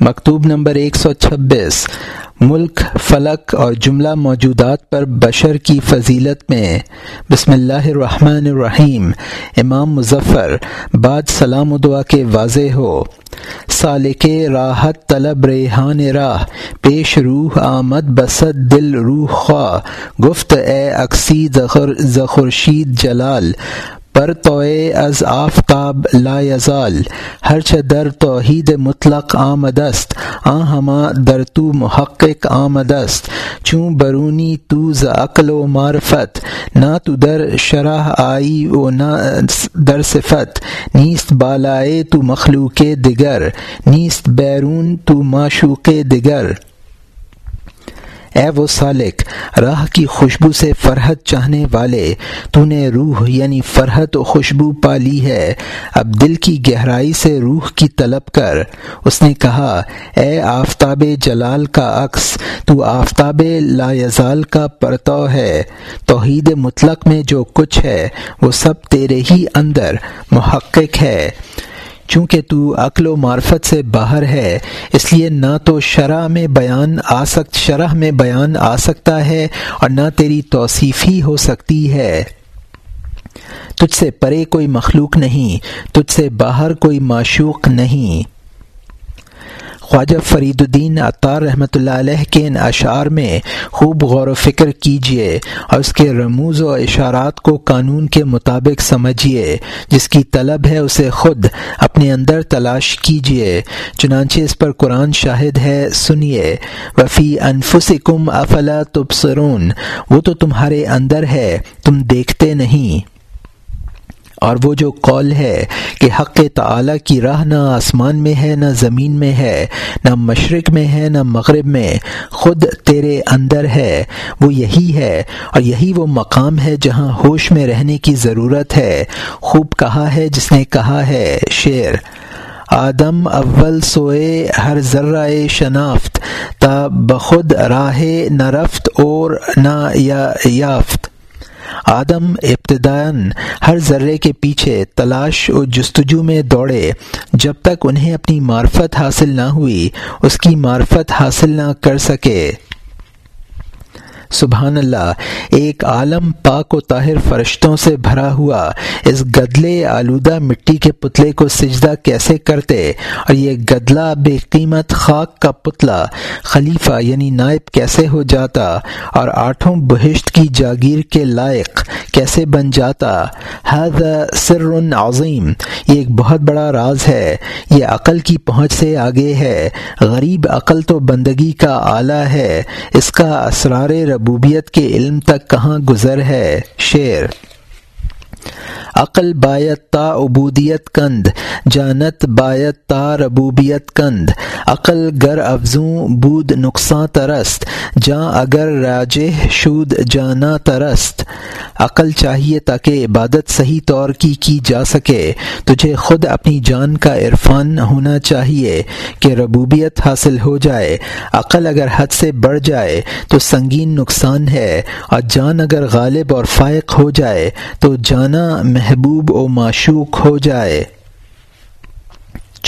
مکتوب نمبر ایک سو چھبیس، ملک، فلک اور جملہ موجودات پر بشر کی فضیلت میں۔ بسم اللہ الرحمن الرحیم۔ امام مظفر، بعد سلام و دعا کے واضح ہو۔ سالک راحت طلب ریحان راہ، پیش روح آمد بسد دل روح خواہ۔ گفت اے اکسی زخرشید جلال۔ پر توئے از آفتاب لا یزال، ہر در توحید مطلق آمدست آ ہما در تو محقق آمدست چوں برونی تو ز عقل و معرفت، نہ تو در شرح آئی و نہ در صفت. نیست بالائے تو مخلوق دگر نیست بیرون تو معشوق دگر اے وہ سالک، راہ کی خوشبو سے فرحت چاہنے والے تو نے روح یعنی فرحت و خوشبو پا لی ہے۔ اب دل کی گہرائی سے روح کی طلب کر۔ اس نے کہا، اے آفتاب جلال کا عکس، تو آفتاب لا یزال کا پرتو ہے۔ توحید مطلق میں جو کچھ ہے، وہ سب تیرے ہی اندر محقق ہے۔ چونکہ تو عقل و معرفت سے باہر ہے، اس لیے نہ تو شرح میں بیان آ سک، شرح میں بیان آ سکتا ہے اور نہ تیری توصیفی ہو سکتی ہے۔ تجھ سے پرے کوئی مخلوق نہیں، تجھ سے باہر کوئی معشوق نہیں۔ خواجہ فرید الدین اطار رحمۃ اللہ علیہ کے ان اشعار میں خوب غور و فکر کیجیے اور اس کے رموز و اشارات کو قانون کے مطابق سمجھیے جس کی طلب ہے اسے خود اپنے اندر تلاش کیجیے چنانچہ اس پر قرآن شاہد ہے سنیے وفی انفسکم افلا تبصرون، وہ تو تمہارے اندر ہے، تم دیکھتے نہیں۔ اور وہ جو قول ہے کہ حق تعلیٰ کی راہ نہ آسمان میں ہے، نہ زمین میں ہے، نہ مشرق میں ہے، نہ مغرب میں خود تیرے اندر ہے، وہ یہی ہے اور یہی وہ مقام ہے جہاں ہوش میں رہنے کی ضرورت ہے۔ خوب کہا ہے جس نے کہا ہے شعر۔ آدم اول سوئے، ہر ذرہ شنافت تا بخود راہ نہ رفت اور نہ یافت۔ آدم ابتداً ہر ذرے کے پیچھے تلاش و جستجو میں دوڑے۔ جب تک انہیں اپنی معرفت حاصل نہ ہوئی، اس کی معرفت حاصل نہ کر سکے۔ سبحان اللہ، ایک عالم پاک و طاہر فرشتوں سے بھرا ہوا اس گدلے آلودہ مٹی کے پتلے کو سجدہ کیسے کرتے؟ اور یہ گدلا بے قیمت خاک کا پتلا خلیفہ یعنی نائب کیسے ہو جاتا؟ اور آٹھوں بہشت کی جاگیر کے لائق کیسے بن جاتا؟ حضر سر عظیم، یہ ایک بہت بڑا راز ہے۔ یہ عقل کی پہنچ سے آگے ہے۔ غریب عقل تو بندگی کا آلہ ہے۔ اس کا اسرار ربوبیت کے علم تک کہاں گزر ہے؟ شعر۔ عقل بایت تا عبودیت کند، جانت بایت تا ربوبیت کند. عقل گر افزوں بود نقصاں ترست جاں اگر راجہ شود جانا ترست عقل چاہیے تاکہ عبادت صحیح طور کی کی جا سکے، تجھے خود اپنی جان کا عرفان ہونا چاہیے کہ ربوبیت حاصل ہو جائے. عقل اگر حد سے بڑھ جائے تو سنگین نقصان ہے، اور جان اگر غالب اور فائق ہو جائے تو جانا محبوب و معشوق ہو جائے۔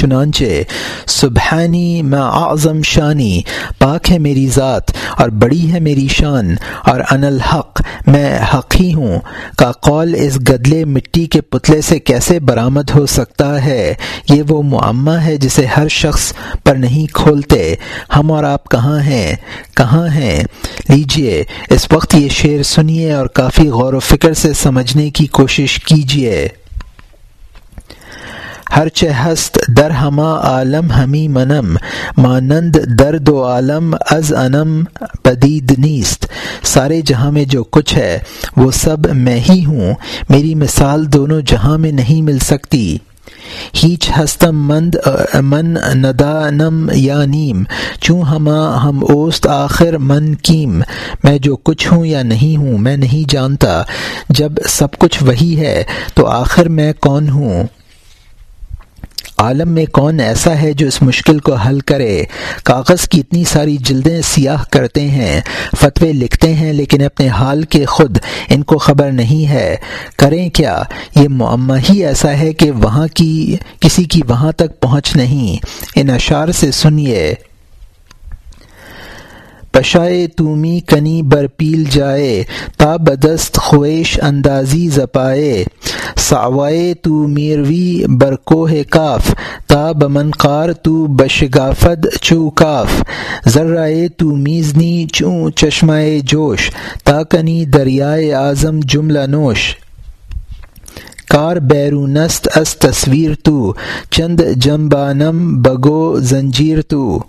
چنانچہ، سبحانی میں اعظم شانی، پاک ہے میری ذات اور بڑی ہے میری شان، اور ان الحق، میں حق ہی ہوں۔ کا قول اس گدلے مٹی کے پتلے سے کیسے برآمد ہو سکتا ہے؟ یہ وہ معمہ ہے جسے ہر شخص پر نہیں کھولتے۔ ہم اور آپ کہاں ہیں؟ کہاں ہیں؟ لیجیے، اس وقت یہ شعر سنیے اور کافی غور و فکر سے سمجھنے کی کوشش کیجیے ہر ہست در ہما عالم ہمی منم، مانند درد و عالم از انم پدید نیست. سارے جہاں میں جو کچھ ہے، وہ سب میں ہی ہوں. میری مثال دونوں جہاں میں نہیں مل سکتی. ہیچ ہستم مند من ندانم یا نیم. چوں ہما ہم اوست آخر من کیم. میں جو کچھ ہوں یا نہیں ہوں، میں نہیں جانتا. جب سب کچھ وہی ہے، تو آخر میں کون ہوں؟ عالم میں کون ایسا ہے جو اس مشکل کو حل کرے؟ کاغذ کی اتنی ساری جلدیں سیاہ کرتے ہیں، فتوے لکھتے ہیں، لیکن اپنے حال کے خود ان کو خبر نہیں ہے۔ کریں کیا؟ یہ معمہ ہی ایسا ہے کہ وہاں کی، کسی کی وہاں تک پہنچ نہیں۔ ان اشعار سے سنیے۔ پشائے تومی کنی برپیل جائے، تا بدست خویش اندازی زپائے۔ ساوائے تو میروی برکوہ کاف، تا بمنقار تو بشگافد چو کاف۔ ذرائے تو میزنی چوں چشمائے جوش، تا کنی دریائے اعظم جملہ نوش۔ کار بیرونست اس تصویر تو، چند جمبانم بگو زنجیر تو۔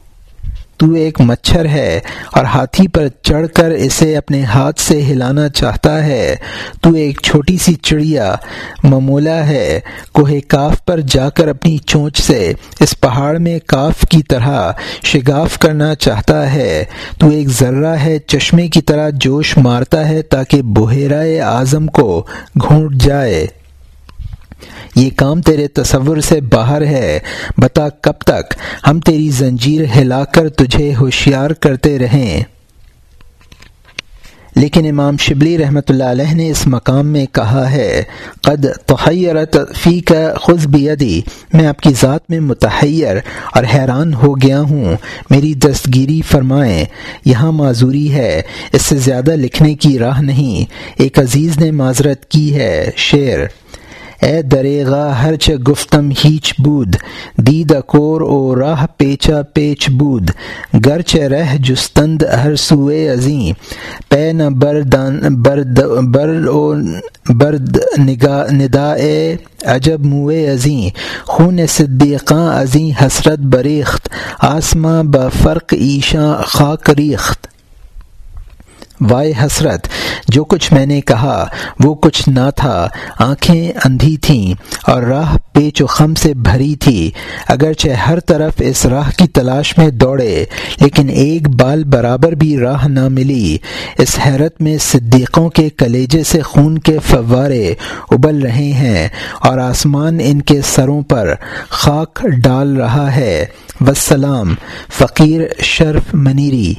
تو ایک مچھر ہے اور ہاتھی پر چڑھ کر اسے اپنے ہاتھ سے ہلانا چاہتا ہے۔ تو ایک چھوٹی سی چڑیا ممولا ہے، کوہ کاف پر جا کر اپنی چونچ سے اس پہاڑ میں کاف کی طرح شگاف کرنا چاہتا ہے۔ تو ایک ذرہ ہے چشمے کی طرح جوش مارتا ہے تاکہ بحیرۂ اعظم کو گھونٹ جائے۔ یہ کام تیرے تصور سے باہر ہے۔ بتا کب تک ہم تیری زنجیر ہلا کر تجھے ہوشیار کرتے رہیں۔ لیکن امام شبلی رحمۃ اللہ علیہ نے اس مقام میں کہا ہے، قد تحیرت فی کا خز بیدی۔ میں آپ کی ذات میں متحیر اور حیران ہو گیا ہوں۔ میری دستگیری فرمائیں۔ یہاں معذوری ہے، اس سے زیادہ لکھنے کی راہ نہیں۔ ایک عزیز نے معذرت کی ہے، شعر۔ اے دریغا ہرچ گفتم ہیچ بود دید کور او راہ پیچا پیچ بود گرچ رہ جستند ہر سوئے عظیم، پے نہ بردان، برد، بر او، برد نگا، ندا اے عجب موئے عظیم، خون صدیقاں عظیم حسرت بریخت، آسماں بفرق ایشاں خاک ریخت۔ وائے حسرت، جو کچھ میں نے کہا وہ کچھ نہ تھا، آنکھیں اندھی تھیں اور راہ پیچ و خم سے بھری تھی۔ اگرچہ ہر طرف اس راہ کی تلاش میں دوڑے، لیکن ایک بال برابر بھی راہ نہ ملی۔ اس حیرت میں صدیقوں کے کلیجے سے خون کے فوارے ابل رہے ہیں اور آسمان ان کے سروں پر خاک ڈال رہا ہے۔ وسلام فقیر شرف منیری۔